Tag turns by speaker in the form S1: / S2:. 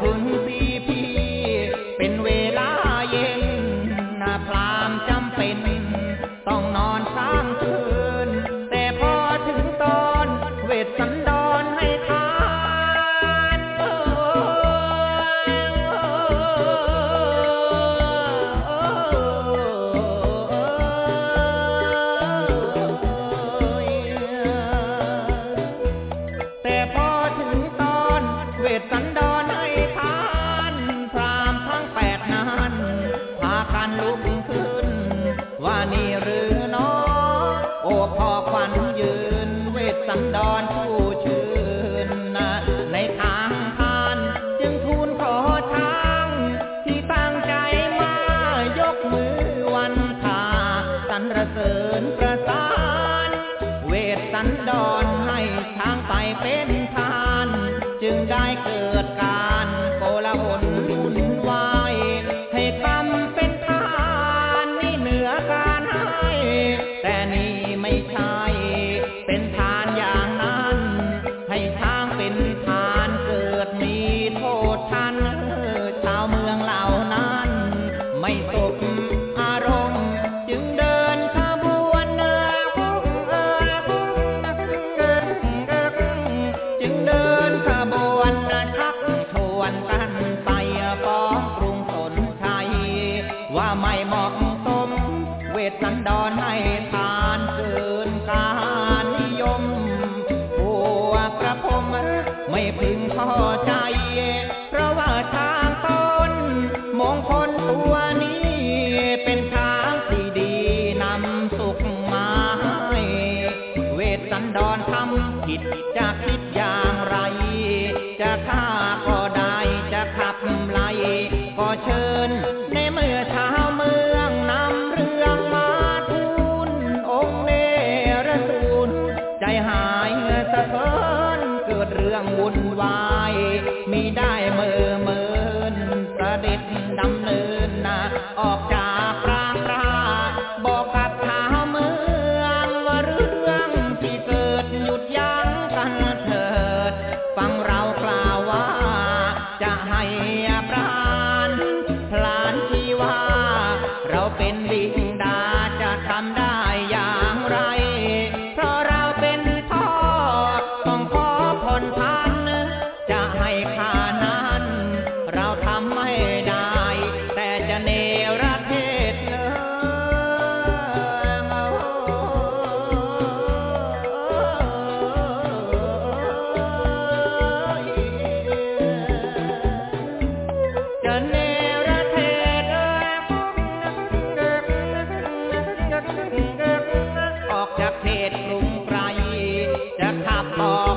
S1: สุนทรีพี่ เป็นเวลาเย็นนาพรามจำเป็น ต้องนอนข้ามคืน แต่พอถึงตอนเวทสันดอนให้ทานแต่พอถึงตอนเวทสันดอน นี่หรือน้องโอ้พ่อขวันยืนเวทสันดอนผู้ชื่นนะในทางทานจึงทูลขอช้างที่ตั้งใจมายกมือวันทาสรรเสริญประสาน เวทสันดอนให้ทางไปเป็นทาน จึงได้เกิด สม เวทสันดรให้ทานเกินการนิยมพวกระผมไม่พึงพอใจ เพราะว่าช้างต้น มงคลตัวนี้เป็นช้างที่ดีนำสุขมาให้เวทสันดรทำผิดจะคิดอย่างไร จะฆ่าก็ได้จะขับไล่ก็เชิญ รื่องวุ่นวายมีได้เมื่อเมินประด็จดำเนินนาออกจาก Oh.